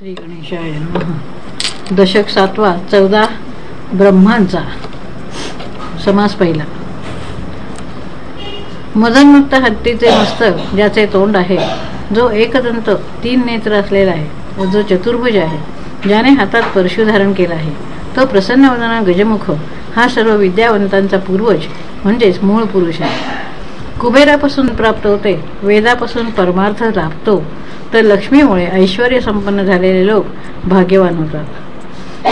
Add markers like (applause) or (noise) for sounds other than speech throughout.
श्री गणेशाय दशक सातवा चौदा ब्रह्मांचा. समास पहिला. मदनमुक्त हत्तीचे मस्तक ज्याचे तोंड आहे जो एकदंत तीन नेत्र असलेला आहे व जो चतुर्भुज आहे ज्याने हातात परशु धारण केला आहे. तो प्रसन्न वदना गजमुख हा सर्व विद्यावंतांचा पूर्वज म्हणजेच मूळ पुरुष आहे. कुबेरापासून प्राप्त होते वेदापासून परमार्थ लाभतो तर लक्ष्मीमुळे ऐश्वर संपन्न झालेले लोक भाग्यवान होतात.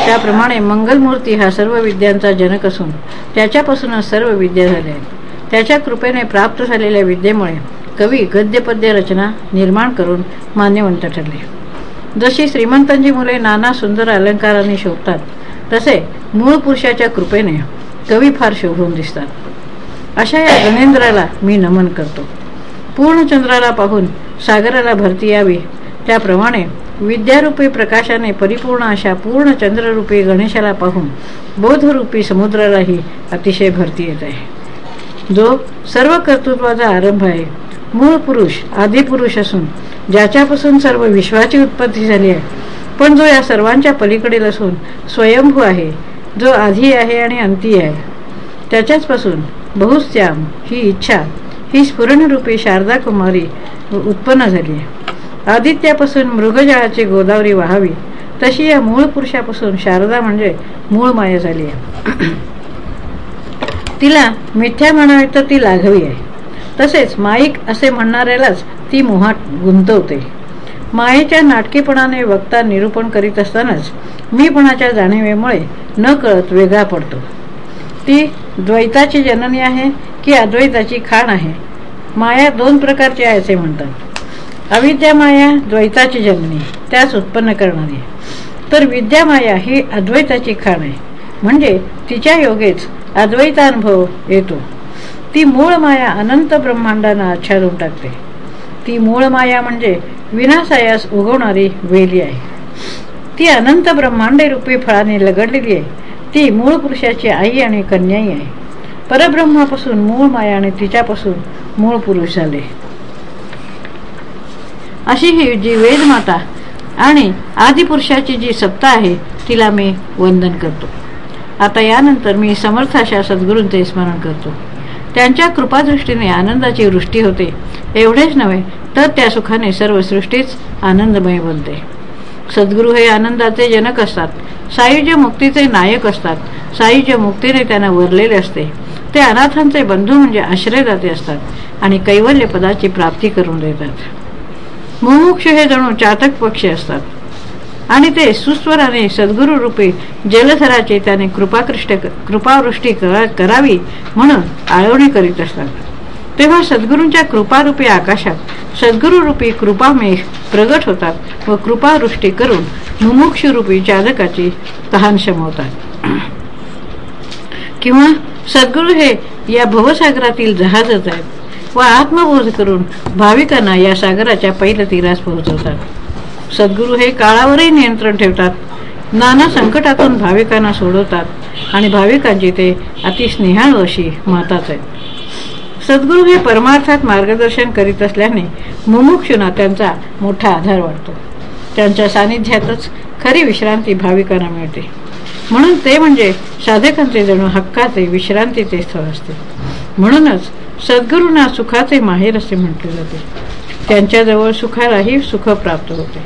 त्याप्रमाणे मंगलमूर्ती हा सर्व विद्यांचा जनक असून त्याच्यापासूनच सर्व विद्या झाल्या आहेत. त्याच्या कृपेने प्राप्त झालेल्या विद्येमुळे कवी गद्यपद्य रचना निर्माण करून मान्यवंत ठरले. जशी श्रीमंतांची मुले नाना सुंदर अलंकाराने शोभतात तसे मूळ पुरुषाच्या कृपेने कवी फार शोभून दिसतात. अशा या गणेंद्राला मी नमन करतो. पूर्णचंद्राला पाहून सागराला भरती यावी. त्याप्रमाणे विद्यारूपी प्रकाशाने परिपूर्ण अशा पूर्ण चंद्ररूपी गणेशाला पाहून बोधरूपी समुद्रालाही अतिशय भरती येत आहे. जो सर्व कर्तृत्वाचा आरंभ आहे मूळ पुरुष आदिपुरुष असून ज्याच्यापासून सर्व विश्वाची उत्पत्ती झाली आहे पण जो या सर्वांच्या पलीकडील असून स्वयंभू आहे जो आधी आहे आणि अंती आहे त्याच्याचपासून बहुस्त्याम ही इच्छा ही स्फुरणरूपी शारदा कुमारी उत्पन्न झाली. आहे आदित्यापासून मृगजळाची गोदावरी वाहावी तशी या मूळ पुरुषापासून शारदा म्हणजे मूळ माया झाली आहे. तिला मिथ्या म्हणावे तर ती लाघवी आहे. तसेच माईक असे म्हणणाऱ्यालाच ती मोहात गुंतवते. मायेच्या नाटकीपणाने वक्ता निरूपण करीत असतानाच मीपणाच्या जाणीवेमुळे न कळत वेगळा पडतो. ती द्वैताची जननी आहे ही अद्वैताची खाण आहे. माया दोन प्रकारची आहे असे म्हणतात. अविद्या माया द्वैताची जननी त्यास उत्पन्न करणारी तर विद्या माया ही अद्वैताची खाण आहे. म्हणजे तिच्या योगेच अद्वैतानुभव येतो. ती मूळ माया अनंत ब्रह्मांडांना आच्छादून टाकते. ती मूळ माया म्हणजे विनासायास उगवणारी वेली आहे. ती अनंत ब्रह्मांडे रूपी फळाने लगडलेली आहे. ती मूळ पुरुषाची आई आणि कन्याई आहे. परब्रह्मापासून मूळ माया आणि तिच्यापासून मूळ पुरुष झाले. अशी ही जी वेदमाता आणि आदिपुरुषाची जी सत्ता आहे तिला मी वंदन करतो. आता यानंतर मी समर्थ अशा सद्गुरूंचे स्मरण करतो. त्यांच्या कृपादृष्टीने आनंदाची वृष्टी होते. एवढेच नव्हे तर त्या सुखाने सर्व सृष्टीच आनंदमय बनते. सद्गुरू हे आनंदाचे जनक असतात. सायुज्य मुक्तीचे नायक असतात. सायुज्य मुक्तीने त्यांना वरलेले असते. ते अनाथांचे बंधू म्हणजे आश्रयदाते असतात आणि कैवल्य पदाची प्राप्ती करून देतात. मुमुक्ष हे जणू चातक पक्षी असतात. आणि ते सुस्वराने सद्गुरू रूपी जलधराचे त्याने कृपाकृष्ट कृपावृष्टी करावी म्हणून आळवणी करीत असतात. तेव्हा सद्गुरूंच्या कृपारूपी आकाशात सद्गुरूरूपी कृपामेघ प्रगट होतात व कृपावृष्टी करून मुमुक्षरूपी चालकाची तहान शमवतात. किंवा सद्गुरू हे या भवसागरातील जहाजच आहेत. व आत्मबोध करून भाविकांना या सागराच्या पहिल्या तीरास पोहोचवतात. सद्गुरू हे काळावरही नियंत्रण ठेवतात. नाना संकटातून भाविकांना सोडवतात आणि भाविकांची ते अतिस्नेहाळ अशी माताच आहेत. सद्गुरू हे परमार्थात मार्गदर्शन करीत असल्याने मुमुक्षुना त्यांचा मोठा आधार वाटतो त्यांच्या सानिध्यातच खरी विश्रांती भाविकांना मिळते. म्हणून ते म्हणजे साधकांचे जणू हक्काचे विश्रांतीचे स्थळ असते. म्हणूनच सद्गुरूंना सुखाचे माहेर असे म्हटले जाते. त्यांच्याजवळ सुखालाही सुख प्राप्त होते.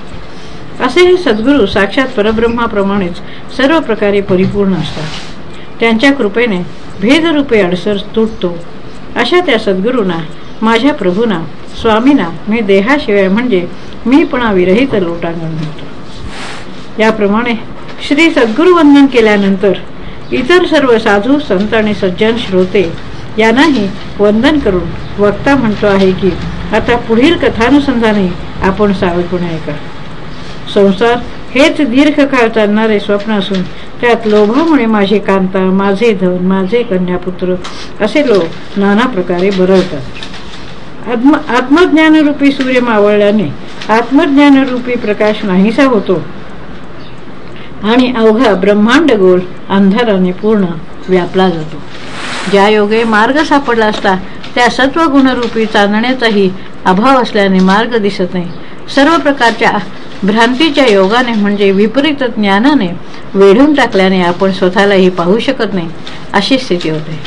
असे हे सद्गुरू साक्षात परब्रह्माप्रमाणेच सर्व प्रकारे परिपूर्ण असतात. त्यांच्या कृपेने भेदरूपे अडसर तुटतो. अशा त्या सद्गुरूंना माझ्या प्रभूंना स्वामींना मी देहाशिवाय म्हणजे मी विरहित लोटांगण म्हणतो याप्रमाणे श्री सद्गुरुवंदन केल्यानंतर इतर सर्व साधू संत आणि सज्जन श्रोते यांनाही वंदन करून वक्ता म्हणतो आहे की आता पुढील कथानुसंधाने आपण सावधपणे ऐका संसार हेच दीर्घकाळ चालणारे स्वप्न असून त्यात लोभामुळे माझे कांता माझे धन माझे कन्यापुत्र असे लोक नाना प्रकारे बरळतात. आत्म आत्मज्ञानरूपी सूर्य मावळल्याने आत्मज्ञानरूपी प्रकाश नाहीसा होतो. आणि अवघा ब्रह्मांड गोल अंधाराने पूर्ण व्यापला जातो. ज्या योगे मार्ग सापडला असता त्या सत्व गुणरूपी चांदण्याचाही अभाव असल्याने मार्ग दिसत नाही. सर्व प्रकारच्या भ्रांतीच्या योगाने म्हणजे विपरीत ज्ञानाने वेढून टाकल्याने आपण स्वतःलाही पाहू शकत नाही अशी स्थिती होते.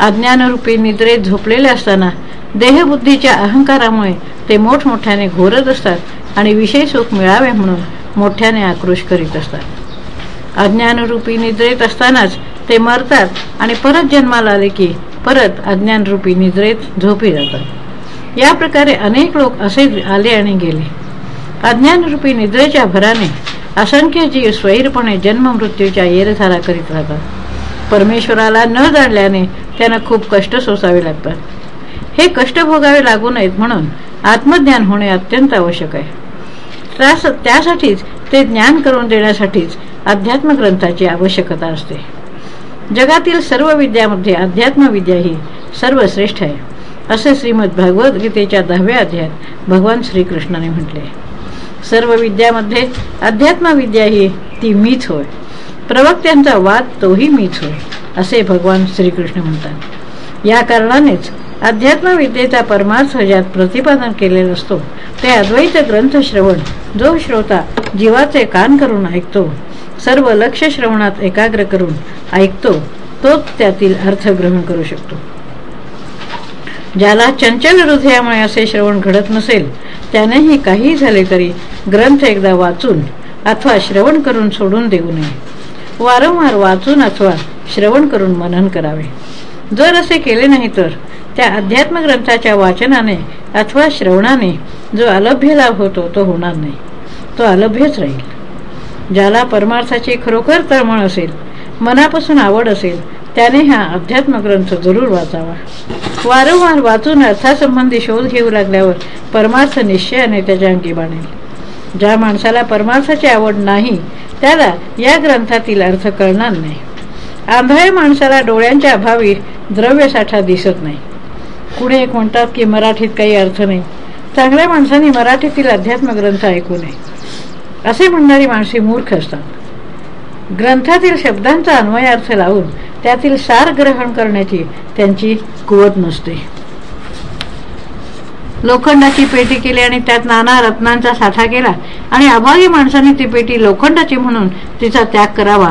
अज्ञानरूपी निद्रेत झोपलेले असताना देहबुद्धीच्या अहंकारामुळे ते मोठमोठ्याने घोरत असतात आणि विषय सुख मिळावे म्हणून मोठ्याने आक्रोश करीत असतात. अज्ञानरूपी निद्रेत असतानाच ते मरतात आणि परत जन्माला आले की परत अज्ञानरूपी निद्रेत झोपी जातात. या प्रकारे अनेक लोक असे आले आणि गेले. अज्ञानरूपी निद्रेच्या भराने असंख्य जीव स्वैरपणे जन्म मृत्यूच्या येरधारा करीत राहतात. परमेश्वराला न जाणल्याने त्यांना खूप कष्ट सोसावे लागतात. हे कष्ट भोगावे लागू नयेत म्हणून आत्मज्ञान होणे अत्यंत आवश्यक आहे. त्यास त्यासाठीच ते ज्ञान करून देण्यासाठीच अध्यात्म ग्रंथाची आवश्यकता असते. जगातील सर्व विद्यामध्ये अध्यात्मविद्या ही सर्वश्रेष्ठ आहे असे श्रीमद भगवद्गीतेच्या दहाव्या अध्यायात भगवान श्रीकृष्णाने म्हटले. सर्व विद्यामध्ये अध्यात्मविद्या ही ती मीच होय. प्रवक्त्यांचा वाद तोही मीच होय असे भगवान श्रीकृष्ण म्हणतात. या कारणानेच अध्यात्मविद्येचा परमार्थ ज्यात प्रतिपादन केलेला असतो ते अद्वैत ग्रंथ श्रवण जो श्रोता जीवाचे कान करून ऐकतो सर्व लक्ष श्रवणात एकाग्र करून ऐकतो तोच त्यातील अर्थ ग्रहण करू शकतो. ज्याला चंचल हृदयामुळे असे श्रवण घडत नसेल त्यानेही काही झाले तरी ग्रंथ एकदा वाचून अथवा श्रवण करून सोडून देऊ नये. वारंवार वाचून अथवा श्रवण करून मनन करावे. जर असे केले नाही तर त्या अध्यात्म ग्रंथाच्या वाचनाने अथवा श्रवणाने जो अलभ्य लाभ होतो तो होणार नाही. तो अलभ्यच राहील. ज्याला परमार्थाची खरोखर तळमळ असेल मनापासून आवड असेल त्याने हा अध्यात्म ग्रंथ जरूर वाचावा. वारंवार वाचून अर्थासंबंधी शोध घेऊ लागल्यावर परमार्थ निश्चयाने त्याच्या अंगी बाणेल. ज्या माणसाला परमार्थाची आवड नाही त्याला या ग्रंथातील अर्थ कळणार नाही. आंधळ्या माणसाला डोळ्यांच्या अभावी द्रव्यसाठा दिसत नाही. कुणी एक म्हणतात की मराठीत काही अर्थ नाही. चांगल्या माणसांनी मराठीतील अध्यात्म ग्रंथ ऐकू नये. असे म्हणणारी माणसे मूर्ख असतात ग्रंथातील शब्दांचा अन्वयार्थ लावून त्यातील सार ग्रहण करण्याची त्यांची कुवत नसते लोखंडाची पेटी केली आणि त्यात नाना रत्नांचा साठा केला आणि अभागी माणसाने ती पेटी लोखंडाची म्हणून तिचा त्याग करावा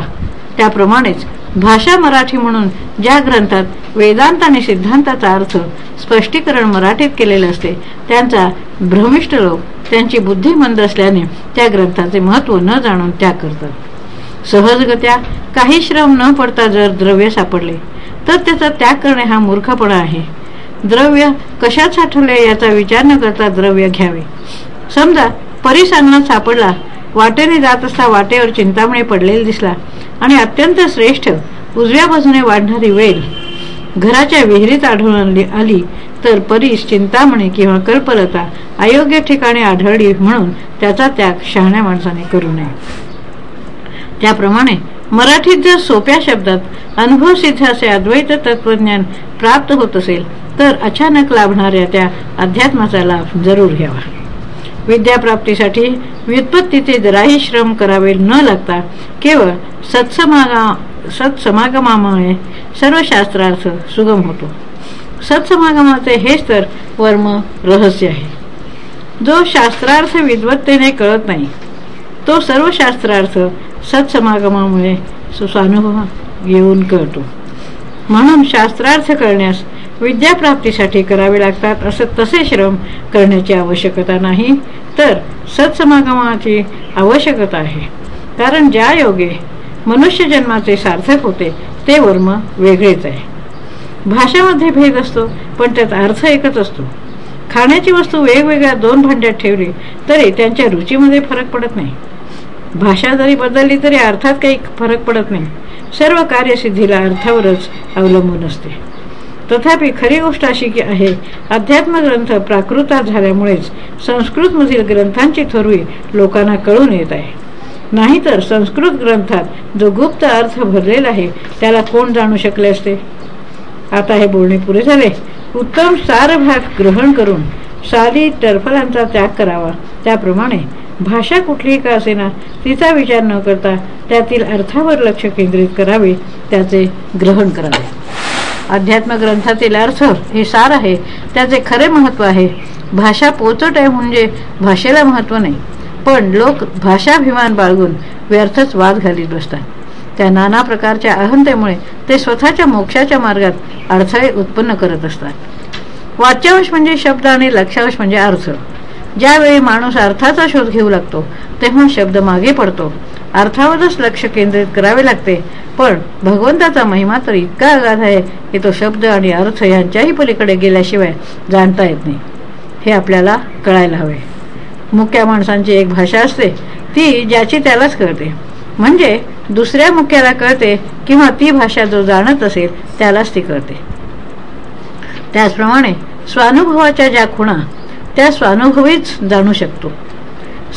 त्याप्रमाणेच भाषा मराठी म्हणून ज्या ग्रंथात वेदांत आणि सिद्धांताचा अर्थ स्पष्टीकरण मराठीत केलेले असते त्यांचा भ्रमिष्ट लोक त्यांची बुद्धी मंद असल्याने त्या ग्रंथाचे महत्त्व न जाणून त्याग करतात. सहजगत्या काही श्रम न पडता जर द्रव्य सापडले तर त्याचा त्याग करणे हा मूर्खपणा आहे. द्रव्य कशात साठवले याचा विचार न करता द्रव्य घ्यावे. समजा परिसांना सापडला वाटेने जात असता वाटेवर चिंतामणी पडलेला दिसला. आणि अत्यंत श्रेष्ठ उजव्या बाजूने वाढणारी वेळ घराच्या विहिरीत आढळून आली तर परीस चिंतामणी किंवा कल्पलता अयोग्य ठिकाणी आढळली म्हणून त्याचा त्याग शहाण्या माणसाने करू नये. त्याप्रमाणे मराठीत जर सोप्या शब्दात अनुभव सिद्ध असे अद्वैत तत्वज्ञान प्राप्त होत असेल तर अचानक लाभणाऱ्या त्या अध्यात्माचा लाभ जरूर घ्यावा. विद्याप्राप्तीसाठी व्युत्पत्तीचे जराही श्रम करावे न लागता केवळ सत्समागा सत्समागमामुळे सर्व शास्त्रार्थ सुगम होतो. सत्समागमाचे हेच तर वर्म रहस्य आहे. जो शास्त्रार्थ विद्वत्तेने कळत नाही तो सर्व शास्त्रार्थ सत्समागमामुळे सुसानुभव येऊन कळतो. म्हणून शास्त्रार्थ करण्यास विद्याप्राप्तीसाठी करावे लागतात असं तसे श्रम करण्याची आवश्यकता नाही तर सत्समागमाची आवश्यकता आहे. कारण ज्या योगे मनुष्य जन्माचे सार्थक होते ते वर्म वेगळेच आहे. भाषेमध्ये भेद असतो पण त्यात अर्थ एकच असतो. खाण्याची वस्तू वेगवेगळ्या दोन भांड्यात ठेवली तरी त्यांच्या रुचीमध्ये फरक पडत नाही. भाषा जरी बदलली तरी अर्थात काही फरक पडत नाही. सर्व कार्यसिद्धीला अर्थावरच अवलंबून असते. तथापि खरी गोष्ट अशी की आहे अध्यात्म ग्रंथ प्राकृतात झाल्यामुळेच संस्कृतमधील ग्रंथांची थोरवी लोकांना कळून येत आहे. नाहीतर संस्कृत ग्रंथात जो गुप्त अर्थ भरलेला आहे त्याला कोण जाणू शकले असते? आता हे बोलणे पुरे झाले. उत्तम सार भाग ग्रहण करून साली टरफलांचा त्याग करावा. त्याप्रमाणे भाषा कुठलीही का असेना तिचा विचार न करता त्यातील अर्थावर लक्ष केंद्रित करावे त्याचे ग्रहण करावे. अध्यात्म ग्रंथातील अर्थ हे सार आहे. त्याचे खरे महत्त्व आहे. भाषा पोचट आहे म्हणजे भाषेला महत्त्व नाही. पण लोक भाषाभिमान बाळगून व्यर्थच वाद घालीत बसतात. त्या नाना प्रकारच्या अहंतेमुळे ते स्वतःच्या मोक्षाच्या मार्गात अडथळे उत्पन्न करत असतात. वाच्यावश म्हणजे शब्द आणि लक्षावश म्हणजे अर्थ. ज्यावेळी माणूस अर्थाचा शोध घेऊ लागतो तेव्हा शब्द मागे पडतो. अर्थावरच लक्ष केंद्रित करावे लागते. पण भगवंताचा महिमा तर इतका आघात आहे की तो शब्द आणि अर्थ यांच्याही पलीकडे गेल्याशिवाय जाणता येत नाही. हे आपल्याला कळायला हवे. मुख्या माणसांची एक भाषा असते ती ज्याची त्यालाच कळते. म्हणजे दुसऱ्या मुख्याला कळते किंवा ती भाषा जो जाणत असेल त्यालाच ती कळते. त्याचप्रमाणे स्वानुभवाच्या ज्या खुणा त्या स्वानुभवीच जाणू शकतो.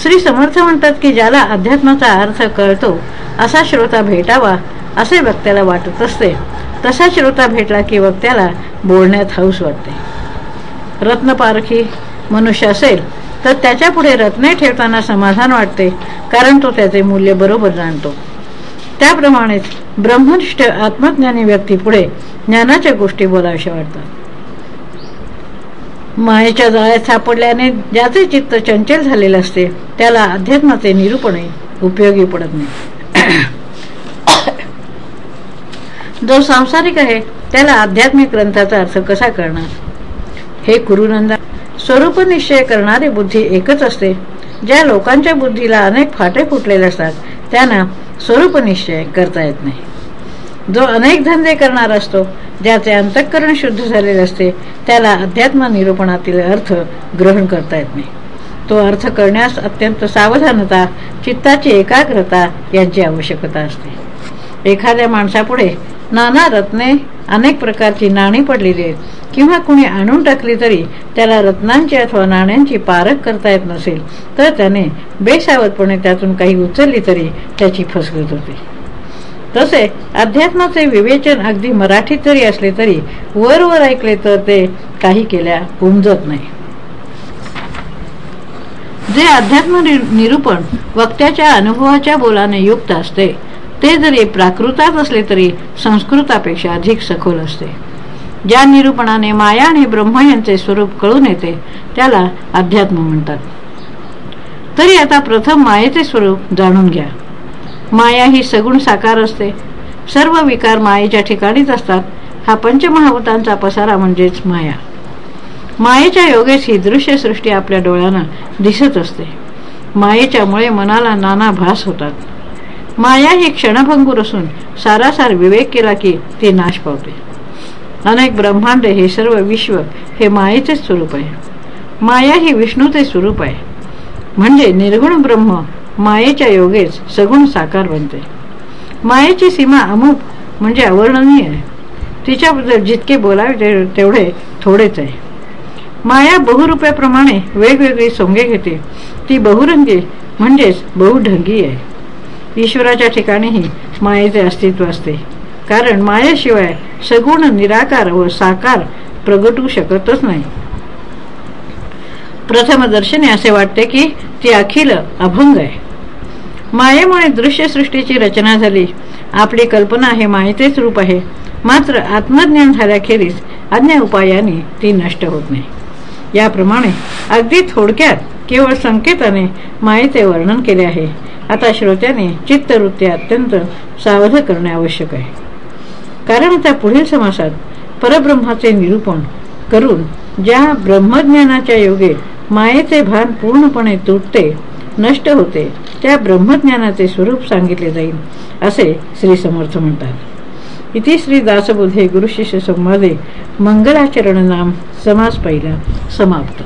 श्री समर्थ म्हणतात की ज्याला अध्यात्माचा अर्थ कळतो असा श्रोता भेटावा असे वक्त्याला वाटत असते. तसा श्रोता भेटला की वक्त्याला बोलण्यात हौस वाटते. रत्नपारखी मनुष्य असेल तर त्याच्या पुढे रत्ने ठेवताना समाधान वाटते कारण तो त्याचे मूल्य बरोबर जाणतो. त्याप्रमाणेच ब्रह्मनिष्ठ आत्मज्ञानी व्यक्ती पुढे ज्ञानाच्या गोष्टी बोलाव्याशा वाटतात. मायेच्या जाळ्यात सापडल्याने ज्याचे चित्त चंचल झालेले असते त्याला अध्यात्माचे निरूपणे उपयोगी पडत नाही. (coughs) जो सांसारिक आहे त्याला आध्यात्मिक ग्रंथाचा अर्थ कसा करणार हे कुरुनंदा स्वरूप निश्चय करणारी बुद्धी एकच असते. ज्या लोकांच्या बुद्धीला अनेक फाटे फुटलेले असतात त्यांना स्वरूप निश्चय करता येत नाही. जो अनेक धंदे करणार असतो ज्याचे अंतःकरण शुद्ध झालेले असते त्याला अध्यात्म निरूपणातील अर्थ ग्रहण करता येत नाही. तो अर्थ करण्यास अत्यंत सावधानता चित्ताची एकाग्रता यांची आवश्यकता असते. एखाद्या माणसापुढे नाना रत्ने अनेक प्रकारची नाणी पडलेली आहेत किंवा कुणी आणून टाकली तरी त्याला रत्नांची अथवा नाण्यांची पारख करता येत नसेल तर त्याने बेसावधपणे त्यातून काही उचलली तरी त्याची फसगत होती. तसे अध्यात्माचे विवेचन अगदी मराठीत जरी असले तरी वर वर ऐकले तर ते काही केल्या उमजत नाही. जे अध्यात्म निरूपण वक्त्याच्या अनुभवाच्या बोलाने युक्त असते ते जरी प्राकृतात असले तरी संस्कृतापेक्षा अधिक सखोल असते. ज्या निरूपणाने माया आणि ब्रह्म यांचे स्वरूप कळून येते त्याला अध्यात्म म्हणतात. तरी आता प्रथम मायेचे स्वरूप जाणून घ्या. माया ही सगुण साकार असते. सर्व विकार मायेच्या ठिकाणीच असतात. हा पंचमहाभूतांचा पसारा म्हणजेच माया. मायेच्या योगेस ही दृश्य सृष्टी आपल्या डोळ्यांना दिसत असते. मायेच्यामुळे मनाला नाना भास होतात. माया ही क्षणभंगूर असून सारासार विवेक केला की ती नाश पावते. अनेक ब्रह्मांड हे सर्व विश्व हे मायेचेच स्वरूप आहे. माया ही विष्णूचे स्वरूप आहे. म्हणजे निर्गुण ब्रह्म मायेच्या योगेच सगुण साकार बनते. मायेची सीमा अमुक म्हणजे अवर्णनीय आहे. तिच्याबद्दल जितके बोलावे तेवढे थोडेच आहे. माया बहुरूप्याप्रमाणे वेगवेगळी सोंगे घेते. ती बहुरंगी म्हणजेच बहुढंगी आहे. ईश्वराच्या ठिकाणीही मायेचे अस्तित्व असते. कारण मायेशिवाय सगुण निराकार व साकार प्रगटू शकतच नाही. प्रथमदर्शनी असे वाटते की ती अखिल अभंग आहे. मायेमुळे दृश्यसृष्टीची रचना झाली. आपली कल्पना हे माहितीच रूप आहे. मात्र आत्मज्ञान झाल्याखेरीज अन्य उपायाने ती नष्ट होत नाही. याप्रमाणे अगदी थोडक्यात केवळ संकेताने मायेचे वर्णन केले आहे. आता श्रोत्याने चित्तवृत्ती अत्यंत सावध करणे आवश्यक आहे. कारण आता पुढील समासात परब्रह्माचे निरूपण करून ज्या ब्रह्मज्ञानाच्या योगे मायेचे भान पूर्णपणे तुटते नष्ट होते. त्या ब्रह्मज्ञानाचे स्वरूप सांगितले जाईल असे श्री समर्थ म्हणतात. इथे श्री दासबोधे गुरुशिष्य संवादे मंगलाचरण नाम समाज पहिला समाप्त.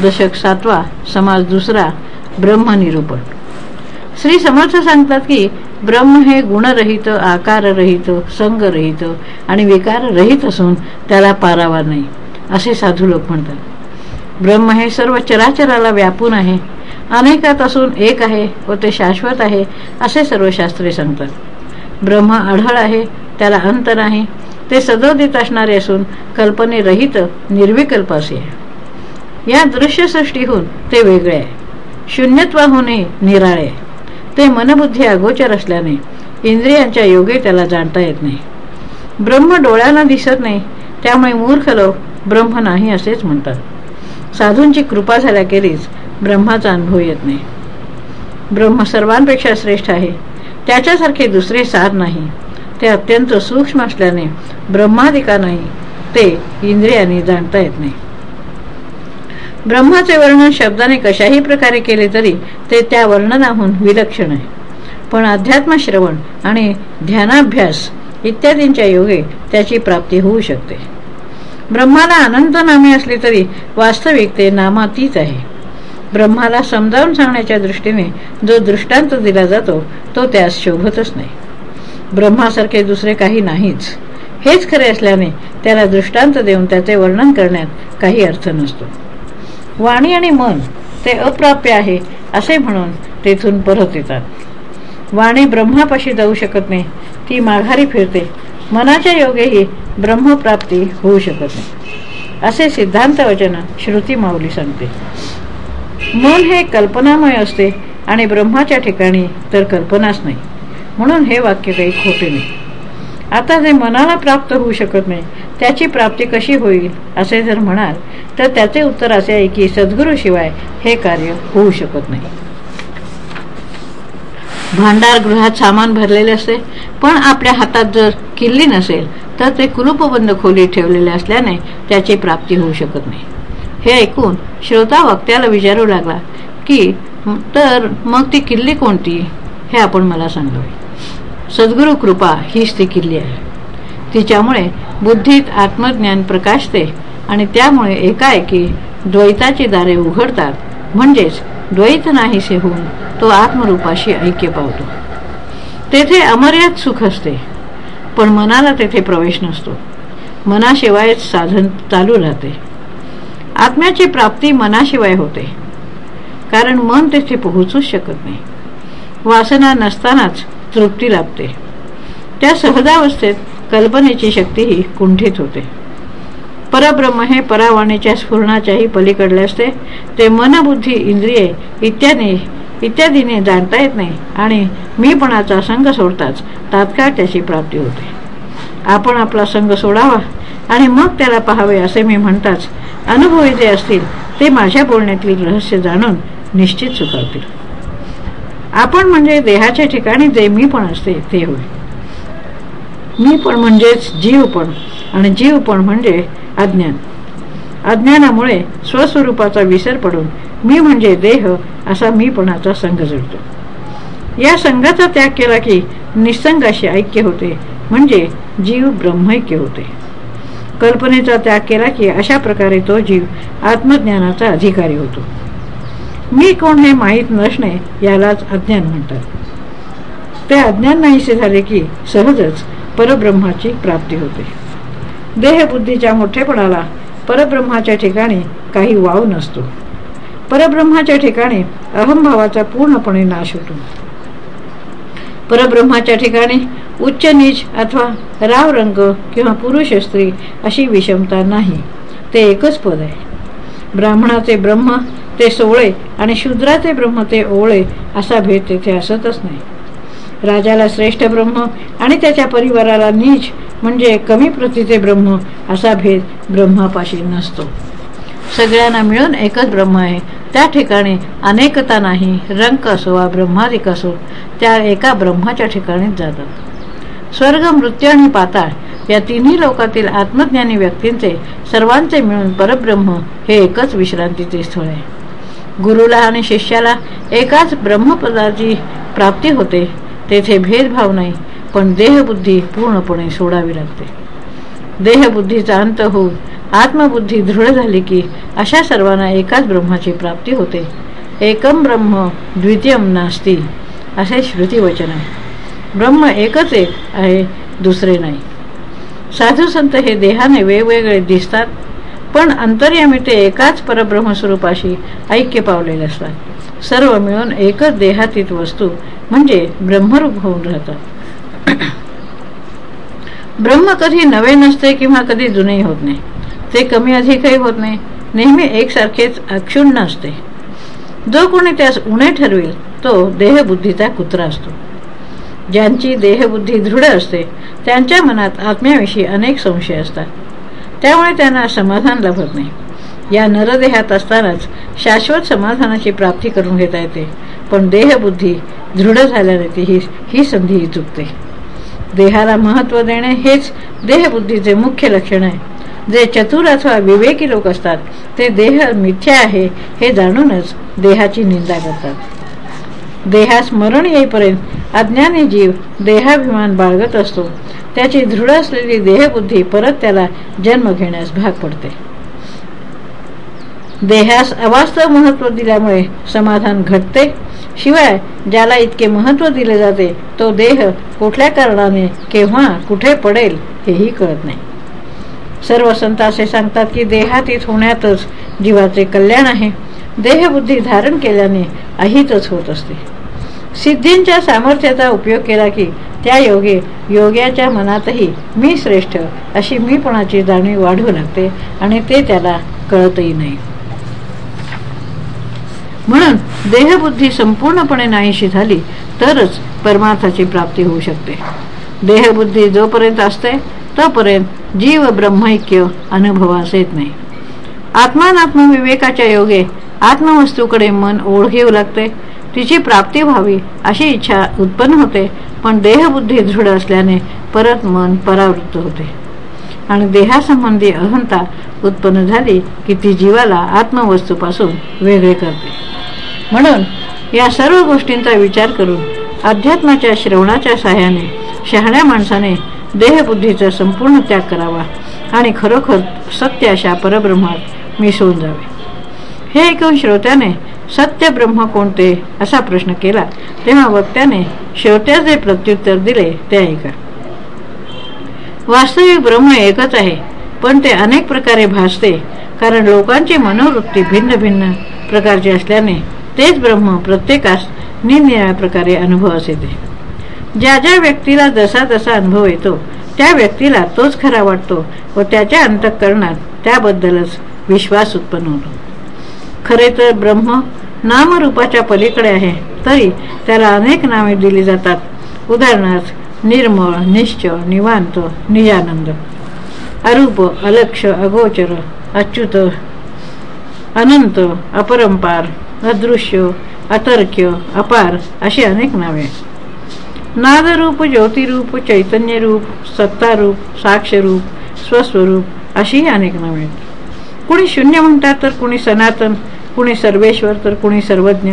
दशक सातवा समाज दुसरा ब्रह्मनिरूपण. श्री समर्थ सांगतात की ब्रह्म हे गुणरहित आकाररहित संगरहित आणि विकाररहित असून त्याला पारावा नाही असे साधू लोक म्हणतात. ब्रह्म हे सर्व चराचराला व्यापून आहे. अनेकात असून एक आहे व ते शाश्वत आहे असे सर्व शास्त्रे सांगतात. ब्रह्म आढळ आहे त्याला अंत नाही ते सदोदित असणारे असून कल्पनेरहित निर्विकल्प असे या दृश्यसृष्टीहून ते वेगळे आहे. शून्यत्वाहूनही निराळे ते मनबुद्धी अगोचर असल्याने इंद्रियांच्या योगे त्याला जाणता येत नाही. ब्रह्म डोळ्यांना दिसत नाही त्यामुळे मूर्ख लोक ब्रह्म नाही असेच म्हणतात. साधूंची कृपा झाल्याखेरीज ब्रह्माचा अनुभव येत नाही. ब्रह्म सर्वांपेक्षा श्रेष्ठ आहे. त्याच्यासारखे दुसरे सार नाही. ते अत्यंत सूक्ष्म असल्याने ब्रह्माधिका नाही. ते इंद्रियाने जाणता येत नाही. ब्रह्माचे वर्णन शब्दाने कशाही प्रकारे केले तरी ते त्या वर्णनाहून विलक्षण आहे. पण अध्यात्म श्रवण आणि ध्यानाभ्यास इत्यादींच्या योगे त्याची प्राप्ती होऊ शकते. ब्रह्माला अनंत नामे असली तरी वास्तविक ते नामातीच आहे. ब्रह्माला समजावून सांगण्याच्या दृष्टीने जो दृष्टांत दिला जातो तो त्यास शोभतच नाही. ब्रह्मासारखे दुसरे काही नाहीच. हेच खरे असल्याने त्याला दृष्टांत देऊन त्याचे वर्णन करण्यात काही अर्थ नसतो. वाणी आणि मन ते अप्राप्य आहे असे म्हणून तेथून परत येतात. वाणी ब्रह्मापाशी जाऊ शकत नाही ती माघारी फिरते मनाच्या योगेही ब्रह्मप्राप्ती होऊ शकत नाही. असे सिद्धांत वचन श्रुती माऊली सांगते. मन हे कल्पनामय असते आणि ब्रह्माच्या ठिकाणी तर कल्पनाच नाही. म्हणून हे वाक्य काही खोटे नाही. आता जे मनाला प्राप्त होऊ शकत नाही त्याची प्राप्ती कशी होईल असे जर म्हणाल तर त्याचे उत्तर असे आहे की सद्गुरूशिवाय हे कार्य होऊ शकत नाही. भांडार गृहात सामान भरलेले असते पण आपल्या हातात जर किल्ली नसेल तर ते कुलूपबंद खोली ठेवलेले असल्याने त्याची प्राप्ती होऊ शकत नाही. हे ऐकून श्रोता वक्त्याला विचारू लागला की तर मग ती किल्ली कोणती? हे आपण मला सांगावे सद्गुरु कृपा हीच ती किल्ली आहे. तिच्यामुळे बुद्धीत आत्मज्ञान प्रकाशते आणि त्यामुळे एकाएकी द्वैताची दारे उघडतात. म्हणजेच द्वैत नाहीसे होऊन तो आत्मरूपाशी ऐक्य पावतो. तेथे अमर्याद सुख असते पण मनाला तेथे प्रवेश नसतो. मनाशिवायच साधन चालू राहते. आत्म्याची प्राप्ती मनाशिवाय होते कारण मन तेथे पोहोचूच शकत नाही. वासना नसतानाच तृप्ती लाभते. त्या सहजावस्थेत कल्पनेची शक्तीही कुंठित होते. परब्रह्म हे परावाणीच्या स्फुरणाच्याही पलीकडले असते. ते मनबुद्धी इंद्रिये इत्यादी इत्यादीने जाणता येत नाही आणि मीपणाचा संघ सोडताच तात्काळ त्याची प्राप्ती होते. आपण आपला संघ सोडावा आणि मग त्याला पहावे असे मी म्हणताच अनुभवी जे असतील ते माझ्या बोलण्यातील रहस्य जाणून निश्चित चुकवतील आपण म्हणजे देहाच्या ठिकाणी जे मी पण असते ते होय. मी पण म्हणजेच जीव पण आणि जीव पण म्हणजे अज्ञान. अज्ञानामुळे स्वस्वरूपाचा विसर पडून मी म्हणजे देह असा मीपणाचा संघ जुळतो या संघाचा त्याग केला की निसंगाशी ऐक्य होते म्हणजे जीव ब्रह्मैक्य होते. कल्पनेचा त्याग केला की अशा प्रकारे तो जीव आत्मज्ञानाचा अधिकारी होतो. मी कोण हे माहीत नसणे यालाच अज्ञान म्हणतात. ते अज्ञान नाहीसे झाले की सहजच परब्रह्माची प्राप्ती होते. देहबुद्धीच्या मोठेपणाला परब्रह्माच्या ठिकाणी काही वाव नसतो. परब्रह्माच्या ठिकाणी अहमभावाचा पूर्णपणे नाश होतो. परब्रह्माच्या ठिकाणी उच्च नीच अथवा राव रंग किंवा पुरुष स्त्री अशी विषमता नाही. ते एकच पद आहे. ब्राह्मणाचे ब्रह्म ते सोळे आणि शूद्राचे ब्रह्म ते ओळे असा भेद तेथे असतच नाही. राजाला श्रेष्ठ ब्रह्म आणि त्याच्या परिवाराला नीच म्हणजे कमी प्रतीचे ब्रह्म असा भेद ब्रह्मापाशी नसतो. सगळ्यांना मिळून एकच ब्रह्म आहे. त्या ठिकाणी अनेकता नाही रंग असो वा ब्रह्मादिक असो त्या एका ब्रह्माच्या ठिकाणीच जातात. स्वर्ग मृत्यू आणि पाताळ या तिन्ही लोकातील आत्मज्ञानी व्यक्तींचे सर्वांचे मिळून परब्रह्म हे एकच विश्रांतीचे स्थळ आहे. गुरुला आणि शिष्याला एकाच ब्रह्मपदाची प्राप्ती होते. तेथे भेदभाव नाही पण देहबुद्धी पूर्णपणे सोडावी लागते. देहबुद्धीचा अंत होऊन आत्मबुद्धी दृढ झाली की अशा सर्वांना एकाच ब्रह्माची प्राप्ती होते. एकम ब्रह्म द्वितीयम नास्ती असे श्रुतीवचन. आहे ब्रह्म एकच एक आहे दुसरे नाही. साधू संत हे देहाने वेगवेगळे दिसतात पण अंतर्यामी ते एकाच परब्रह्मस्वरूपाशी ऐक्य पावलेले असतात. सर्व मिळून एकच देहातीत वस्तू म्हणजे ब्रह्मरूप होऊन राहतात. ब्रह्म कधी नवे नसते किंवा कधी जुने होत नाही. ते कमी अधिकही होत नाही. नेहमी एकसारखेच अक्षुण्ण असते. जो कोणी त्यास उणे ठरवेल तो देहबुद्धीचा कुत्रा असतो. ज्यांची देहबुद्धी दृढ असते त्यांच्या मनात आत्म्याविषयी अनेक संशय असतात. त्यामुळे त्यांना समाधान लाभत नाही. या नरदेहात असतानाच शाश्वत समाधानाची प्राप्ती करून घेता येते. पण देहबुद्धी दृढ झाल्याने ती ही ही संधी चुकते. देहाला महत्त्व देणे हेच देहबुद्धीचे मुख्य लक्षण आहे. जे चतुर अथवा विवेकी लोक असतात ते देह मिथ्या आहे हे जाणूनच देहाची निंदा करतात. देहास मरण येईपर्यंत अज्ञानी जीव देहाभिमान बाळगत असतो. त्याची दृढ असलेली देहबुद्धी परत त्याला जन्म घेण्यास भाग पडते. देहास अवास्तव महत्त्व दिल्यामुळे समाधान घटते. शिवाय ज्याला इतके महत्त्व दिले जाते तो देह कुठल्या कारणाने केव्हा कुठे पडेल हेही कळत नाही. सर्व संत असे सांगतात की देहातीत होण्यातच जीवाचे कल्याण आहे. देहबुद्धी धारण केल्याने अहितच होत असते. सिद्धींच्या सामर्थ्याचा उपयोग केला की त्या योगे योग्याच्या मनातही मी श्रेष्ठ अशी मीपणाची जाणीव वाढू लागते आणि ते त्याला कळतही नाही. म्हणून देहबुद्धी संपूर्णपणे नाहीशी झाली तरच परमार्थाची प्राप्ती होऊ शकते. देहबुद्धी जोपर्यंत असते तोपर्यंत जीव ब्रह्मैक्य अनुभवास येत नाही. आत्मानात्म विवेकाच्या योगे आत्मवस्तूकडे मन ओढ घेऊ लागते. तिची प्राप्ती व्हावी अशी इच्छा उत्पन्न होते पण देहबुद्धी दृढ असल्याने परत मन परावृत्त होते. आणि देहासंबंधी अहंता उत्पन्न झाली की ती जीवाला आत्मवस्तूपासून वेगळे करते. म्हणून या सर्व गोष्टींचा विचार करून अध्यात्माच्या श्रवणाच्या सहाय्याने शहाण्या माणसाने देहबुद्धीचा संपूर्ण त्याग करावा आणि खरोखर सत्य अशा परब्रह्मात मिसळून जावे. हे ऐकून श्रोत्याने सत्य ब्रह्म कोणते असा प्रश्न केला तेव्हा वक्त्याने श्रोत्याचे प्रत्युत्तर दिले ते ऐका. वास्तविक ब्रह्म एकच आहे. पण ते अनेक प्रकारे भासते कारण लोकांची मनोवृत्ती भिन्न भिन्न प्रकारची असल्याने तेच ब्रह्म प्रत्येकास निरनिराळ्या प्रकारे अनुभवास येते ज्या ज्या व्यक्तीला जसा जसा अनुभव येतो त्या व्यक्तीला तोच खरा वाटतो व त्याच्या अंतःकरणात त्याबद्दलच विश्वास उत्पन्न होतो. खरे तर ब्रह्म नामरूपाच्या पलीकडे आहे तरी त्याला अनेक नावे दिली जातात. उदाहरणार्थ निर्मळ निश्चय निवांत निजानंद अरूप अलक्ष अगोचर अच्युत अनंत अपरंपार अदृश्य अतर्क्य अपार अशी अनेक नावे. नादरूप ज्योतिरूप चैतन्यरूप सत्तारूप साक्षरूप स्वस्वरूप अशीही अनेक नावे. आहेत कुणी शून्य म्हणतात तर कुणी सनातन कुणी सर्वेश्वर तर कुणी सर्वज्ञ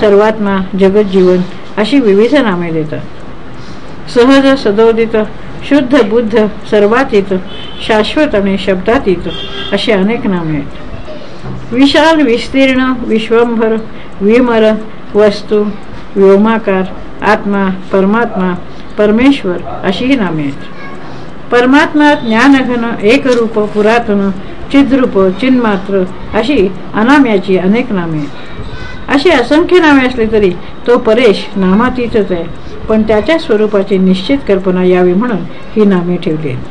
सर्वात्मा जगज्जीवन अशी विविध नामे देतात. सहज सदोदित शुद्ध बुद्ध सर्वातीत शाश्वत आणि शब्दातीत असे अनेक नामे आहेत. विशाल विस्तीर्ण विश्वंभर विमर वस्तू व्योमाकार आत्मा परमात्मा परमेश्वर अशीही नामे आहेत. परमात्मा ज्ञानघन एकरूप पुरातन चिद्रूप चिन्मात्र अशी अनाम्याची अनेक नामे आहेत. अशी असंख्य नामे असली तरी तो परेश नामातीतच आहे. पण त्याच्या स्वरूपाची निश्चित कल्पना यावी म्हणून ही नामे ठेवली आहेत.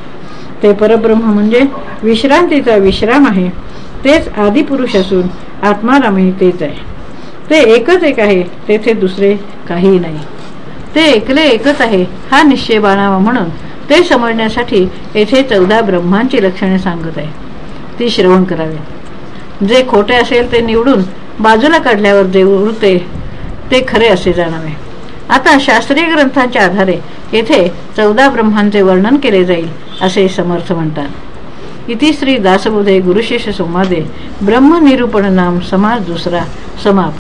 ते परब्रह्म म्हणजे विश्रांतीचा विश्राम आहे. तेच आदिपुरुष असून आत्मारामही तेच आहे. ते एकच एक आहे तेथे दुसरे काही नाही. ते एकले एकच आहे हा निश्चय बाणावा म्हणून ते समजण्यासाठी येथे चौदा ब्रह्मांची लक्षणे सांगत आहे. ती श्रवण करावी. जे खोटे असेल ते निवडून बाजूला काढल्यावर जे उरते ते खरे असे जाणावे. आता शास्त्रीय ग्रंथांच्या आधारे येथे चौदा ब्रह्मांचे वर्णन केले जाईल असे समर्थ म्हणतात. इति श्री दासबोधे गुरुशिष्य संवादे ब्रह्मनिरूपण नाम समाज दुसरा समाप्त.